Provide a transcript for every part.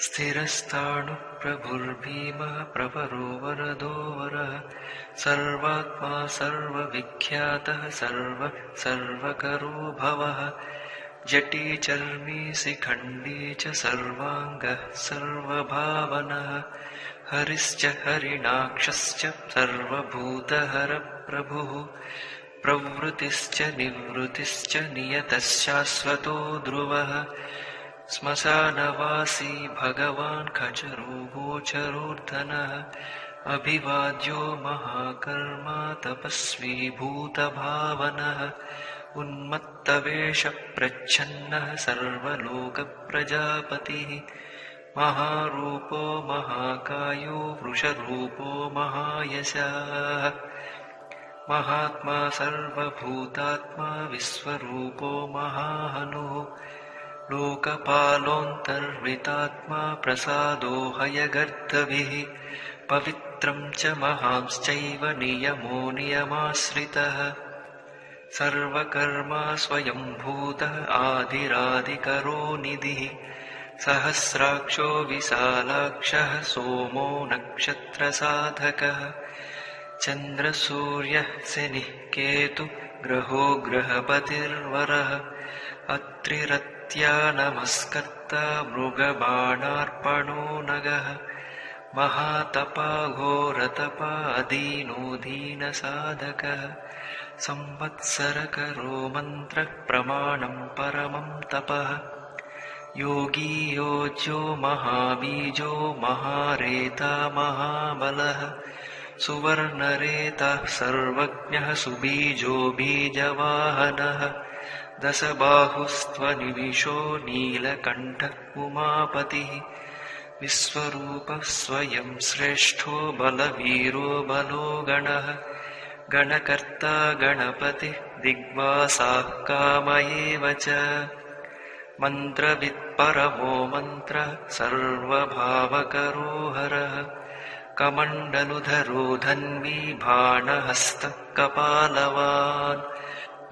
स्थिरस्ताणुप्रभुर्भीमः प्रवरो वरदो वरः सर्वात्मा सर्वविख्यातः सर्व सर्वकरो भवः। जटी चर्मी शिखण्डी च सर्वाङ्गः सर्वभावनः। हरिश्च हरिणाक्षश्च सर्वभूतहरप्रभुः प्रवृत्तिश्च निवृत्तिश्च नियतश्शाश्वतो ध्रुवः। श्मशानवासी भगवान् खचरोगोचरोर्धनः अभिवाद्यो महाकर्मा तपस्वी भूतभावनः। उन्मत्तवेषप्रच्छन्नः सर्वलोकप्रजापतिः। महारूपो महाकायो वृषरूपो महायशः महात्मा सर्वभूतात्मा विश्वरूपो महाहनुः। लोकपालोऽन्तर्वृतात्मा प्रसादो हयगर्दभिः पवित्रं च महांश्चैव नियमो नियमाश्रितः। सर्वकर्मा स्वयंभूतः आदिरादिकरो निधिः। सहस्राक्षो विशालाक्षः सोमो नक्षत्रसाधकः चन्द्रसूर्यः शनिः केतु ग्रहो ग्रहपतिर्वरः अत्रिरत्या नमस्कर्ता मृगबाणार्पणो नगः महातपा घोरतपादीनो दीनसाधकः संवत्सरकरो मन्त्रप्रमाणं परमं तपः योगी योज्यो महाबीजो महारेता महाबलः सुवर्णरेतः सर्वज्ञः सुबीजो बीजवाहनः दशबाहुस्त्वनिविशो नीलकण्ठः उमापतिः विश्वरूपः स्वयं श्रेष्ठो बलवीरो बलो गणः गणकर्ता गणपतिः दिग्वासाः काम एव च मन्त्रवित्परमो मन्त्रः सर्वभावकरो हरः कमण्डलुधरो धन्वी भाणहस्तः कपालवान्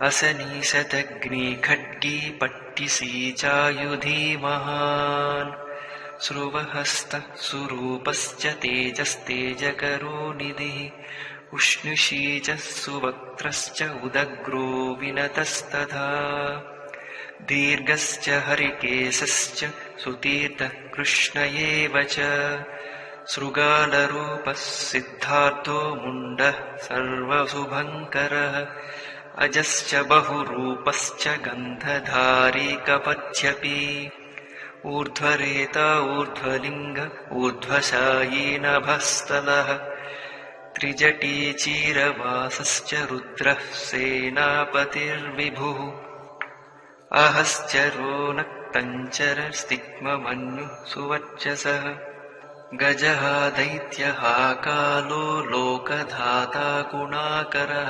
असनीशदग्नि खड्गी पट्टिसी चायुधी महान् श्रुवहस्तः सुरूपश्च तेजस्तेजकरो निधिः उष्णुषी च सुवक्त्रश्च उदग्रो विनतस्तथा दीर्घश्च हरिकेशश्च सुतीर्थः कृष्ण एव च शृगालरूपः सिद्धार्थो मुण्डः सर्वशुभङ्करः अजश्च बहुरूपश्च गन्धधारी कपच्छपि ऊर्ध्वरेता ऊर्ध्वलिङ्ग ऊर्ध्वशायी नभस्तलः त्रिजटीचीरवासश्च रुद्रः सेनापतिर्विभुः अहश्चरो नक्तञ्चरस्तिग्मन्युः सुवर्चसः गजः दैत्यः कालो लोकधाता गुणाकरः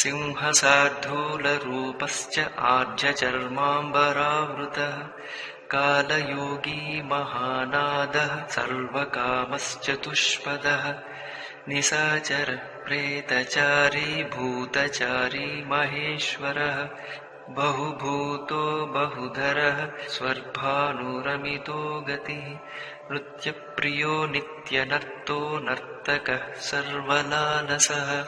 सिंहसार्धूलरूपश्च आर्जचर्माम्बरावृतः कालयोगी महानादः सर्वकामश्चतुष्पदः भूतचारी महेश्वरः बहुभूतो बहुधरः स्वर्भानुरमितो गतिः नृत्यप्रियो नित्यनर्तो नर्तकः सर्वलालसः।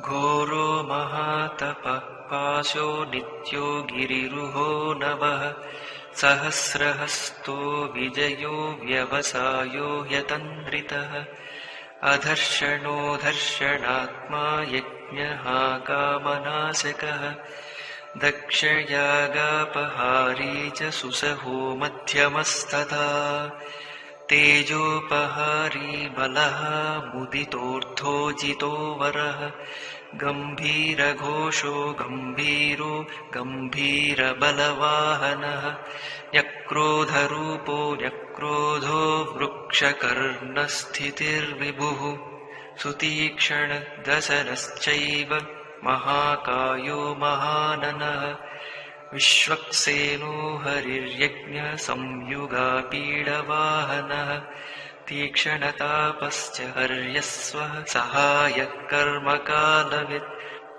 घोरो महातपः पाशो नित्यो गिरिरुहो नवः। सहस्रहस्तो विजयो व्यवसायो ह्यतन्द्रितः अधर्षणो धर्षणात्मा यज्ञः कामनाशकः दक्षयागापहारी च सुसहो मध्यमस्तथा तेजोपहारी बलः मुदितोऽर्धोजितो वरः। गम्भीरघोषो गम्भीरो गम्भीरबलवाहनः। न्यक्रोधरूपो न्यक्रोधो वृक्षकर्णस्थितिर्विभुः। सुतीक्ष्णदशनश्चैव महाकायो महाननः विश्वक्सेनो हरिर्यज्ञसंयुगापीडवाहनः तीक्ष्णतापश्च हर्यस्वः सहायः कर्मकालवित्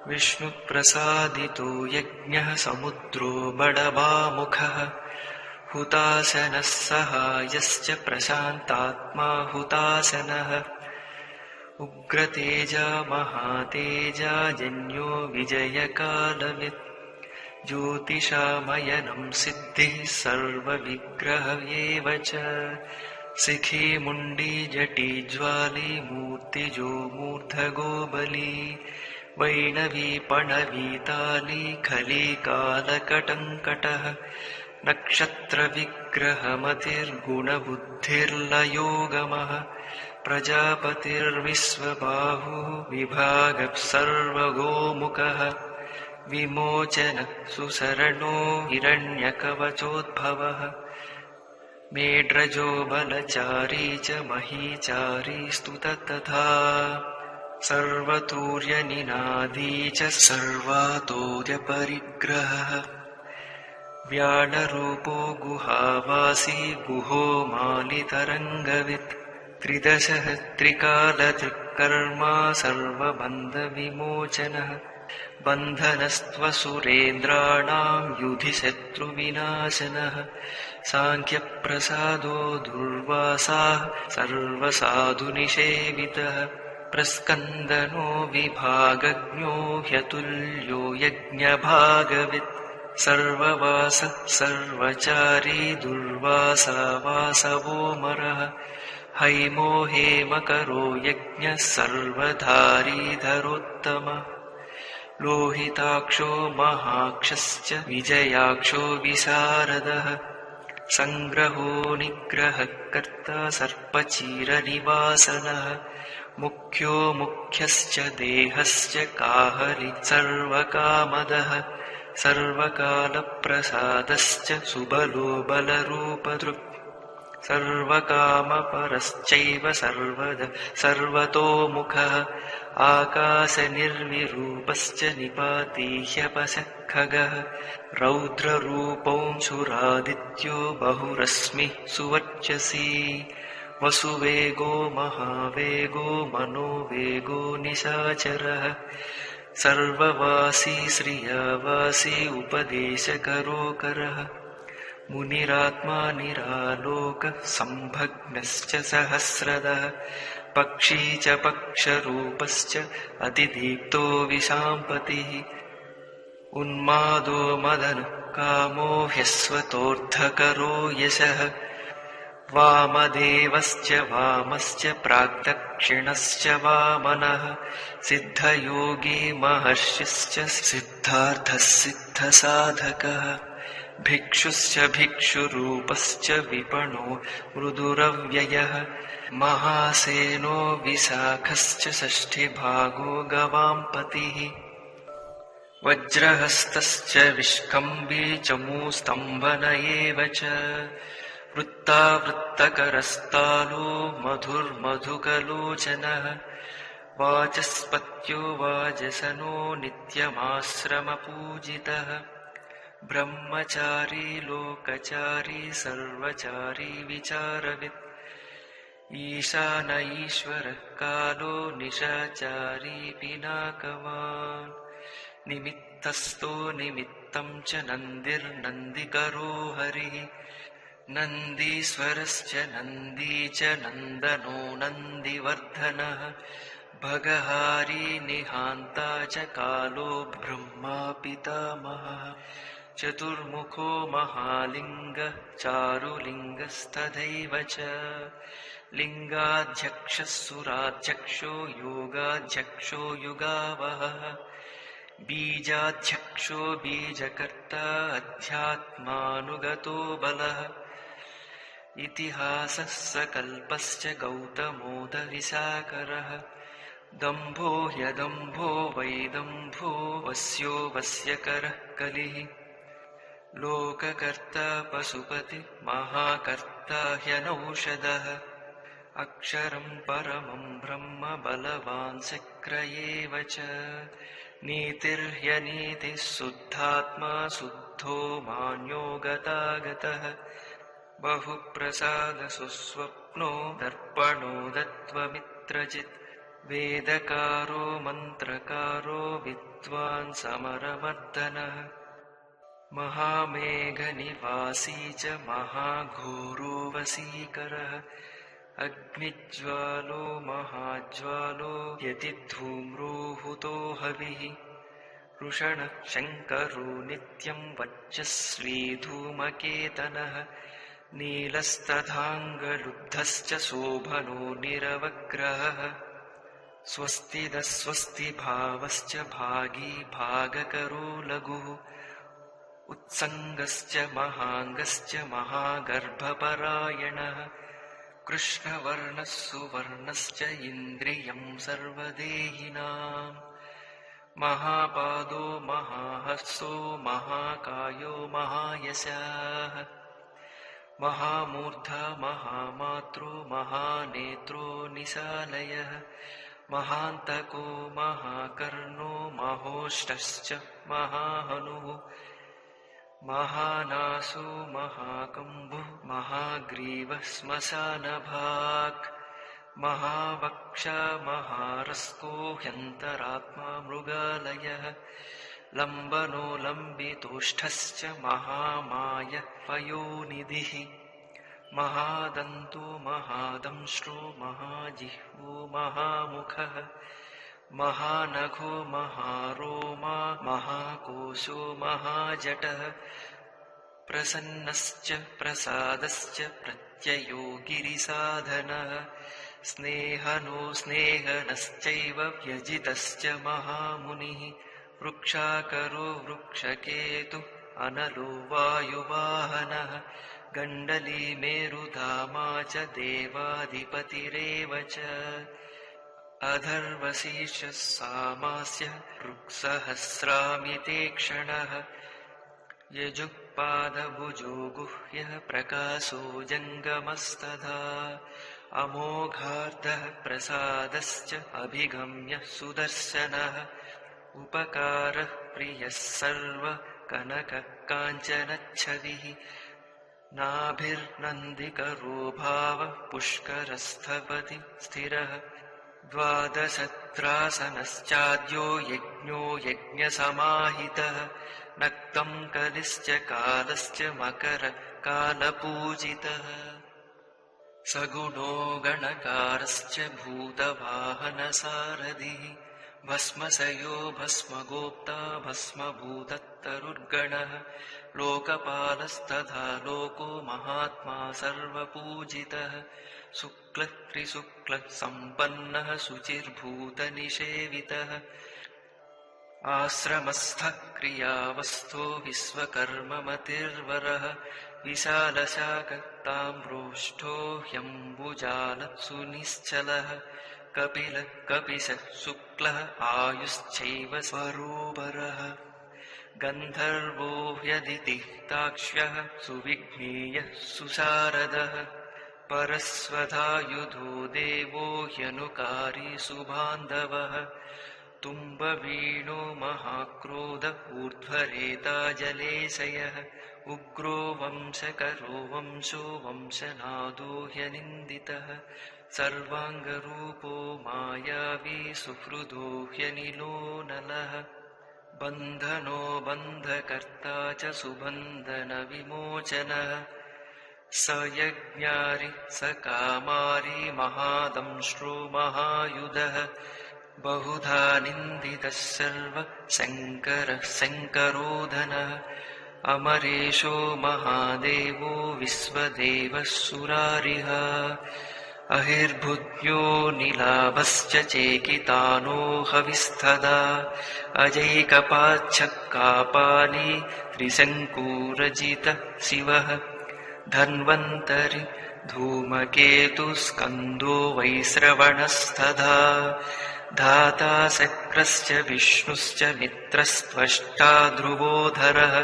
विष्णुप्रसादितो यज्ञः समुद्रो बडवामुखः हुताशनः सहायश्च प्रशान्तात्मा हुताशनः उग्रतेजा महातेजाजन्यो विजयकालवित् ज्योतिषामयनं सिद्धिः सर्वविग्रह एव च। शिखी मुण्डी जटी ज्वाली मूर्तिजो मूर्धगो बली वैणवी पणवीताली खली कालकटङ्कटः। नक्षत्रविग्रहमतिर्गुणबुद्धिर्लयोगमः। प्रजापतिर्विश्वबाहुः विभागः सर्वगोमुखः विमोचन सुसरणो हिरण्यकवचोद्भवः। मेढ्रजो बलचारी च महीचारी स्तुत तथा सर्वतूर्यनिनादी च सर्वातोर्यपरिग्रहः। व्याळरूपो गुहावासी गुहो मालितरङ्गवित्। त्रिदशः त्रिकालदृक्कर्मा सर्वबन्धविमोचनः बन्धनस्त्वसुरेन्द्राणाम् युधि शत्रुविनाशनः। साङ्ख्यप्रसादो दुर्वासाः सर्वसाधुनिषेवितः। प्रस्कन्दनो विभागज्ञो ह्यतुल्यो यज्ञभागवित्। सर्ववासः सर्वचारी दुर्वासा वासवोमरः हैमो हेमकरो यज्ञः सर्वधारीधरोत्तमः लोहिताक्षो महाक्षश्च विजयाक्षो विशारदः। सङ्ग्रहो निग्रहः कर्ता सर्पचीरनिवासनः। मुख्यो मुख्यश्च देहश्च काहलि सर्वकामदः। सर्वकालप्रसादश्च सुबलो बलरूपदृक् सर्वकामपरश्चैव सर्वद सर्वतोमुखः आकाशनिर्विरूपश्च निपाती ह्यपशः खगः रौद्ररूपौंशुरादित्यो बहुरश्मिः सुवर्चसी। वसुवेगो महावेगो मनोवेगो निशाचरः। सर्ववासी श्रियवासी उपदेशकरोकरः। मुनिरात्मा निरालोकः सम्भग्नश्च सहस्रदः पक्षी च पक्षरूपश्च अतिदीप्तो विशाम्पतिः। उन्मादो मदनुः कामो ह्यस्वतोऽर्थकरो यशः। वामदेवश्च वामश्च प्राग्दक्षिणश्च वामनः। सिद्धयोगी महर्षिश्च सिद्धार्थः सिद्धसाधकः। भिक्षुश्च भिक्षुरूपश्च विपणो मृदुरव्ययः महासेनो विशाखश्च षष्ठिभागो गवाम्पतिः। वज्रहस्तश्च विष्कम्बी चमूस्तम्भन एव च। वृत्तावृत्तकरस्तालो मधुर्मधुकलोचनः। वाचस्पत्यो वाजसनो नित्यमाश्रमपूजितः। ब्रह्मचारी लोकचारी सर्वचारी विचारवित् ईशान ईश्वरः कालो निशाचारी पिनाकवान्। निमित्तस्थो निमित्तं च नन्दिर्नन्दिकरो हरिः। नन्दीश्वरश्च नन्दी च नन्दनो नन्दिवर्धनः। भगहारी निहान्ता च कालो ब्रह्मा पितामहः। चतुर्मुखो महालिङ्गः चारुलिङ्गस्तथैव च लिङ्गाध्यक्षः सुराध्यक्षो योगाध्यक्षो युगावहः। बीजाध्यक्षो बीजकर्ता अध्यात्मानुगतो बलः। इतिहासः सकल्पश्च गौतमोदविशाकरः दम्भो ह्यदम्भो वैदम्भो वस्यो वस्यकरः कलिः। लोककर्ता पशुपति महाकर्ता ह्यनौषधः अक्षरम् परमम् ब्रह्म बलवान् शक्र एव च। नीतिर्ह्यनीतिः शुद्धात्मा शुद्धो मान्यो गतागतः। बहुप्रसादसुस्वप्नो दर्पणो दत्त्वमित्रजित्। वेदकारो मन्त्रकारो विद्वान् समरमर्दनः महामेघनिवासी च महाघोरो वसीकरः अग्निज्वालो महाज्वालो यदि धूम्रोहुतो हविः। वृषणः शङ्करो नित्यम् वच्चस्वी धूमकेतनः। नीलस्तथाङ्गलुब्धश्च शोभनो निरवग्रहः। स्वस्तिदस्वस्तिभावश्च भागी भागकरो लघुः। उत्सङ्गश्च महाङ्गश्च महागर्भपरायणः कृष्णवर्णः सुवर्णश्च इन्द्रियम् सर्वदेहिनाम्। महापादो महाहस्सो महाकायो महायशः। महामूर्धा महामात्रो महानेत्रो निशालयः। महान्तको महाकर्णो महोष्टश्च महाहनुः महानासो महाकम्भुः महाग्रीवः महावक्षा महारस्तो ह्यन्तरात्मा मृगालयः। लम्बनो लम्बितोष्ठश्च महामायः पयोनिधिः महादन्तो महादंष्ट्रो महाजिह्वो महामुखः महानघो महारोमा महाकोशो महाजटः प्रसन्नश्च प्रसादश्च प्रत्ययो गिरिसाधनः स्नेहनो स्नेहनश्चैव व्यजितश्च महामुनिः वृक्षाकरो वृक्षकेतु अनलो वायुवाहनः गण्डली मेरुधामा च देवाधिपतिरेव च अधर्वशीर्षः सामास्य ऋक्सहस्रामिते क्षणः। यजुःपादभुजो गुह्यः प्रकाशो जङ्गमस्तथा। अमोघार्धः प्रसादश्च अभिगम्य सुदर्शनः। उपकारः प्रियः सर्वकनकः काञ्चनच्छविः नाभिर्नन्दिकरो भावः पुष्करस्थपति स्थिरः द्वादशत्रासनश्चाद्यो यज्ञो यज्ञसमाहितः नक्तम् कलिश्च कालश्च मकरकालपूजितः। सगुणो गणकारश्च भूतवाहनसारथिः भस्मसयो भस्मगोप्ता भस्मभूतत्तरुर्गणः लोकपालस्तथा लोको महात्मा सर्वपूजितः शुक्लः त्रिशुक्लः सम्पन्नः शुचिर्भूतनिषेवितः आश्रमस्थः क्रियावस्थो विश्वकर्ममतिर्वरः विशालशाकताम्रोष्ठो ह्यम्बुजालः सुनिश्चलः कपिलः कपिशः शुक्लः आयुश्चैव स्वरोबरः गन्धर्वो ह्यदितिक्ताक्ष्यः सुविघ्नेयः सुशारदः। परस्वधायुधो देवो ह्यनुकारी सुबान्धवः तुम्बवीणो महाक्रोध ऊर्ध्वरेता जलेशयः उग्रो वंशकरो वंशो वंशनादो ह्यनिन्दितः सर्वाङ्गरूपो मायावी सुहृदो ह्यनिलो नलः। बन्धनो बन्धकर्ता च सुबन्धनविमोचनः। स यज्ञारि स कामारि महादंष्ट्रो महायुधः बहुधा निन्दितः सर्व शङ्करः शङ्करोधनः। अमरेशो महादेवो विश्वदेवः सुरारिः अहिर्भुज्यो निलाभश्च चेकितानो हविस्तदा अजैकपाच्छक्कापाली त्रिशङ्कूरजितः शिवः। धन्वन्तरि धूमकेतुस्कन्दो वैश्रवणस्तथा धाता शक्रश्च विष्णुश्च मित्रस्त्वष्टा ध्रुवोधरः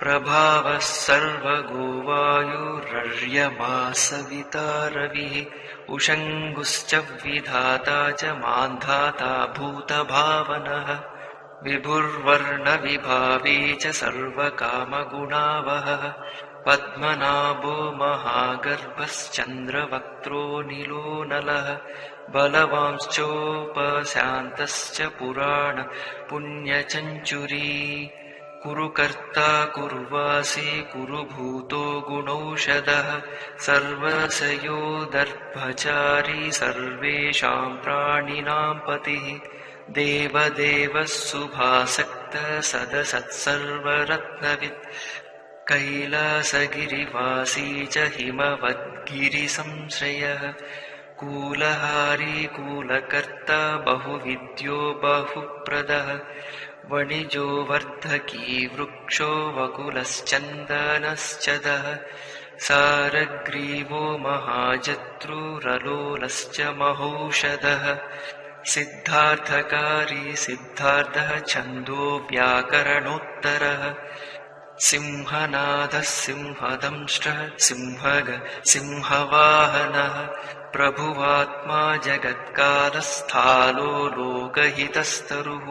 प्रभावः सर्वगो वायुरर्यमा सविता रविः उषङ्गुश्च विधाता च मान्धाता भूतभावनः विभुर्वर्णविभावी च सर्वकामगुणावहः पद्मनाभो महागर्भश्चन्द्रवक्त्रो नीलो नलः बलवांश्चोपशान्तश्च पुराण पुण्यचञ्चुरी कुरु कर्ता कुर्वासि कुरु भूतो गुणौषधः सर्वसयो दर्भचारी सर्वेषां प्राणिनां पतिः देवदेवः सुभासक्तः सदसत्सर्वरत्नवित् कैलासगिरिवासी च हिमवद्गिरिसंश्रयः। कूलहारी कूलकर्ता बहुविद्यो बहुप्रदः। वणिजो वर्धकी वृक्षो वकुलश्चन्दनश्चदः। सारग्रीवो महाजत्रुरलोलश्च महौषधः। सिद्धार्थकारी सिद्धार्थः छन्दो व्याकरणोत्तरः सिंहनादः सिंहदंष्ट्रः सिंहग सिंहवाहनः प्रभुवात्मा जगत्कालस्थालो लोकहितस्तरुः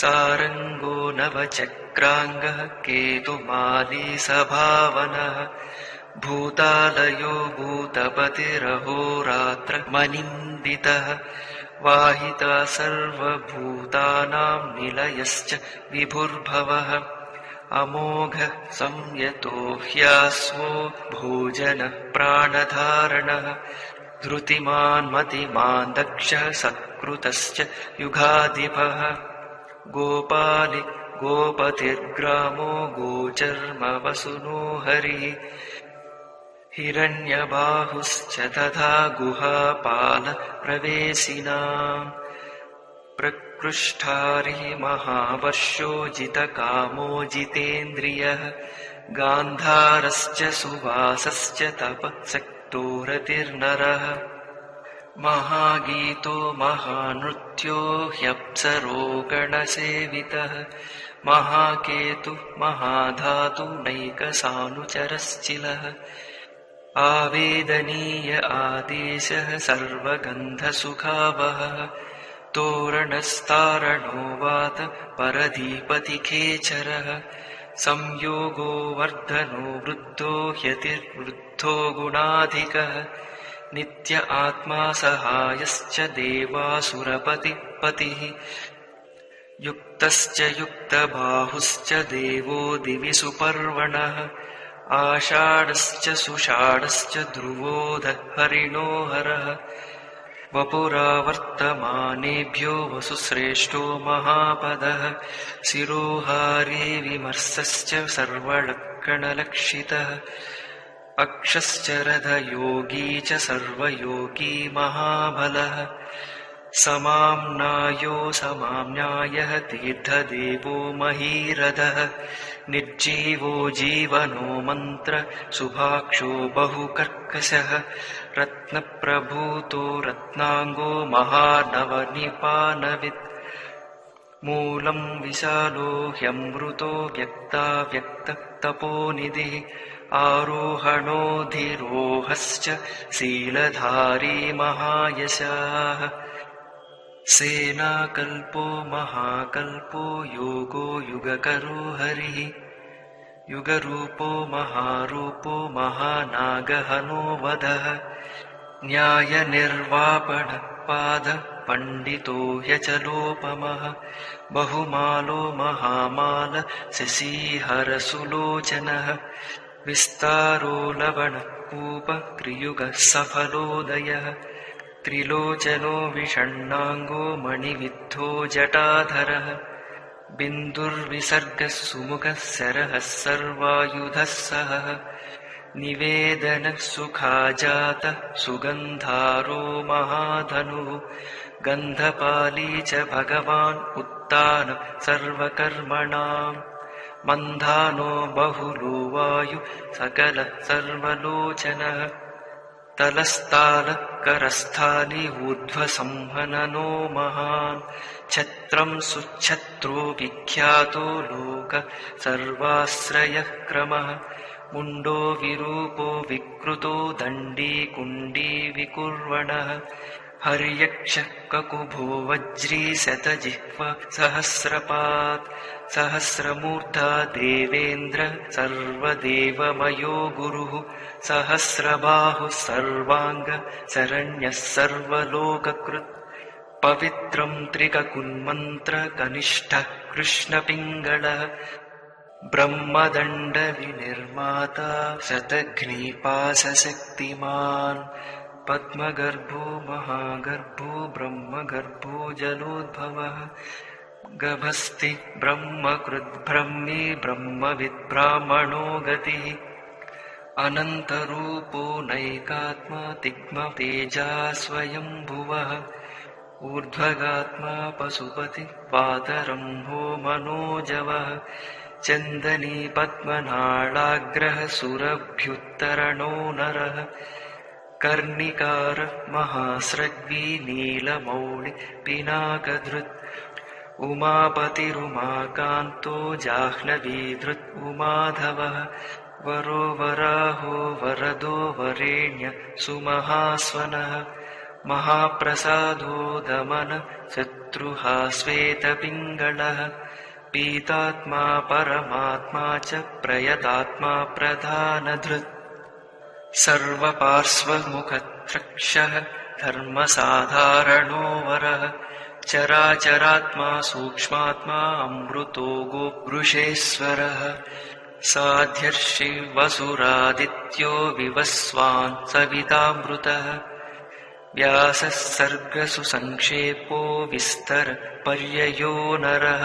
सारङ्गो नवचक्राङ्गः केतुमाली सभावनः भूतालयो भूतपतिरहोरात्रमनिन्दितः वाहिता सर्वभूतानां निलयश्च विभुर्भवः अमोघः संयतो ह्यास्वो भोजनः प्राणधारणः धृतिमान् मतिमान् दक्षः सत्कृतश्च युगाधिपः। गोपालि गोपतिर्ग्रामो गोचर्मवसुनो हरिः। हिरण्यबाहुश्च तथा गुहापालप्रवेशिनाम् प्रकृष्ठारि महावर्षो जितकामो जितेन्द्रियः गान्धारश्च सुवासश्च तपसक्तो रतिर्नरः महागीतो महानृत्यो ह्यप्सरो गणसेवितः महाकेतुः महाधातु नैकसानुचरश्चिलः आवेदनीय आदेशः सर्वगन्धसुखावहः तोरणस्तारणो वात परधीपतिखेचरः। संयोगो वर्धनो वृद्धो ह्यतिर्वृद्धो गुणाधिकः। नित्य आत्मा सहायश्च देवासुरपतिपतिः। युक्तश्च युक्तबाहुश्च देवो दिवि सुपर्वणः। आषाढश्च सुषाढश्च ध्रुवोध हरिणो हरः वपुरावर्तमानेभ्यो वसुश्रेष्ठो महापदः। शिरोहारी विमर्शश्च सर्वलक्षणलक्षितः। अक्षश्च रथयोगी च सर्वयोगी महाबलः समाम्नायो समाम्नायः तीर्थदेवो महीरथः। निर्जीवो जीवनो मन्त्र सुभाक्षो बहुकर्कशः। रत्नप्रभूतो रत्नाङ्गो महानवनिपानवित्। मूलम् विशालो ह्यमृतो व्यक्ता व्यक्ततपोनिधिः आरोहणोऽधिरोहश्च शीलधारी महायशाः सेनाकल्पो महाकल्पो योगो युगकरो हरिः। युगरूपो महारूपो महानागहनो वधः। न्यायनिर्वापणपादः पण्डितो ह्यचलोपमः बहुमालो महामाल शशीहरसुलोचनः। विस्तारो लवणकूपत्रियुगः सफलोदयः त्रिलोचनो विषण्णाङ्गो मणिविद्धो जटाधरः बिन्दुर्विसर्गः सुमुखः सरः सर्वायुधः सहः निवेदनः सुखाजातः सुगन्धारो महाधनुः गन्धपाली च भगवान् उत्तान सर्वकर्मणाम् मन्धानो बहुलो वायु सकलः सर्वलोचनः तलस्तालकरस्थाली ऊर्ध्वसंहननो महान्। छत्रम् सुच्छत्रो विख्यातो लोक सर्वाश्रयः क्रमः। मुण्डो विरूपो विकृतो दण्डी कुण्डी विकुर्वणः हर्यक्ष ककुभो वज्री शतजिह्व सहस्रपात् सहस्रमूर्धा देवेन्द्र सर्वदेवमयो गुरुः सहस्रबाहुः सर्वाङ्ग शरण्यः सर्वलोककृत्। पवित्रम् त्रिककुन्मन्त्रकनिष्ठः कृष्णपिङ्गळः ब्रह्मदण्डविनिर्माता शतघ्नीपाशक्तिमान् पद्मगर्भो महागर्भो ब्रह्मगर्भो जलोद्भवः। गभस्ति ब्रह्मकृद्ब्रह्मी ब्रह्मविद्ब्राह्मणो गतिः। अनन्तरूपो नैकात्मा तिग्मतेजा स्वयम्भुवः। ऊर्ध्वगात्मा पशुपति पातरम्भो मनोजवः। चन्दनी पद्मनाळाग्रह सुरभ्युत्तरणो नरः कर्णिकार महास्रग्वी नीलमौळि पिनाकधृत्। उमापतिरुमाकान्तो जाह्नवीधृत् उमाधवः। वरो वराहो वरदो वरेण्य सुमहास्वनः। महाप्रसादो दमन शत्रुहा श्वेतपिङ्गळः पीतात्मा परमात्मा च प्रयतात्मा प्रधानधृत् सर्वपार्श्वमुखत्रक्षः धर्मसाधारणो वरः चराचरात्मा सूक्ष्मात्मा अमृतो गोवृषेश्वरः साध्यर्षि वसुरादित्यो विवस्वान् सवितामृतः व्यासः सर्गसु सङ्क्षेपो विस्तर पर्ययो नरः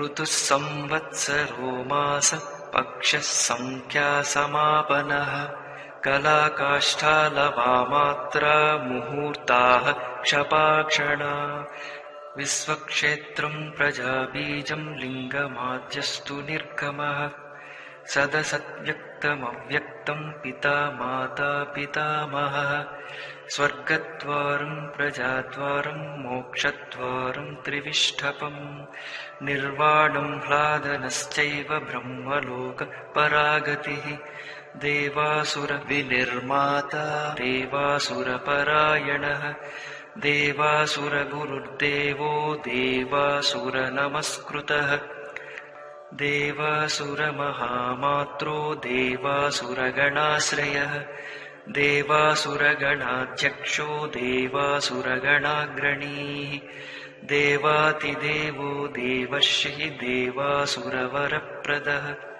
ऋतुः संवत्सरो मास पक्षः सङ्ख्यासमापनः कलाकाष्ठालवामात्रा मुहूर्ताः क्षपाक्षणा। विश्वक्षेत्रम् प्रजाबीजम् लिङ्गमाद्यस्तु निर्गमः। सदसद्व्यक्तमव्यक्तम् पिता माता पितामहः। स्वर्गद्वारम् प्रजाद्वारम् मोक्षद्वारम् त्रिविष्ठपम् निर्वाणम् ह्लादनश्चैव ब्रह्मलोकपरागतिः देवासुरविनिर्माता देवासुरपरायणः देवासुरगुरुर्देवो देवासुरनमस्कृतः। देवासुरमहामात्रो देवासुरगणाश्रयः। देवासुरगणाध्यक्षो देवासुरगणाग्रणीः। देवातिदेवो देवश्री देवासुरवरप्रदः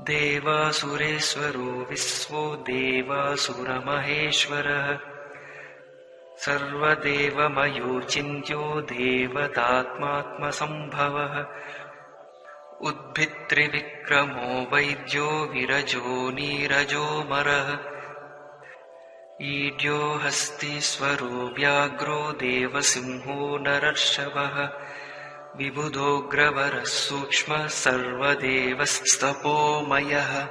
देवासुरेश्वरो विश्वो देवासुरमहेश्वरः। सर्वदेवमयो चिन्त्यो देवतात्मात्मसम्भवः। उद्भित्रिविक्रमो वैद्यो विरजो नीरजोमरः ईड्यो हस्तीश्वरो व्याघ्रो देवसिंहो नरर्षभः विबुधोऽग्रवरः सूक्ष्मः सर्वदेवस्तपोमयः।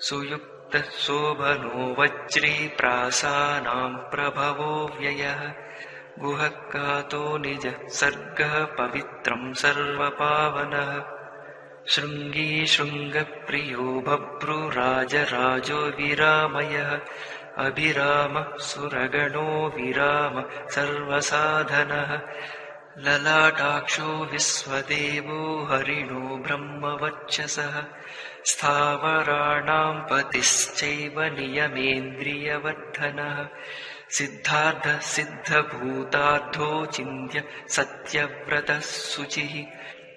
सुयुक्तः शोभनो वज्री प्रासानाम् प्रभवो व्ययः। गुहः कातो निजः सर्गः पवित्रम् सर्वपावनः। शृङ्गी शृङ्गप्रियो बभ्रुराजराजो विरामयः अभिरामः सुरगणो विराम सर्वसाधनः ललाटाक्षो विश्वदेवो हरिणो ब्रह्मवक्षसः स्थावराणाम् पतिश्चैव नियमेन्द्रियवर्धनः। सिद्धार्थः सिद्धभूतार्थो चिन्त्य सत्यव्रतः शुचिः।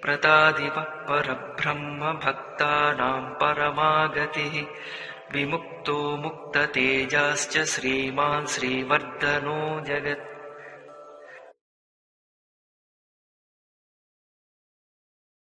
प्रतादिवः परब्रह्म भक्तानाम् परमागतिः। विमुक्तो मुक्ततेजाश्च श्रीमान् श्रीवर्धनो जगत्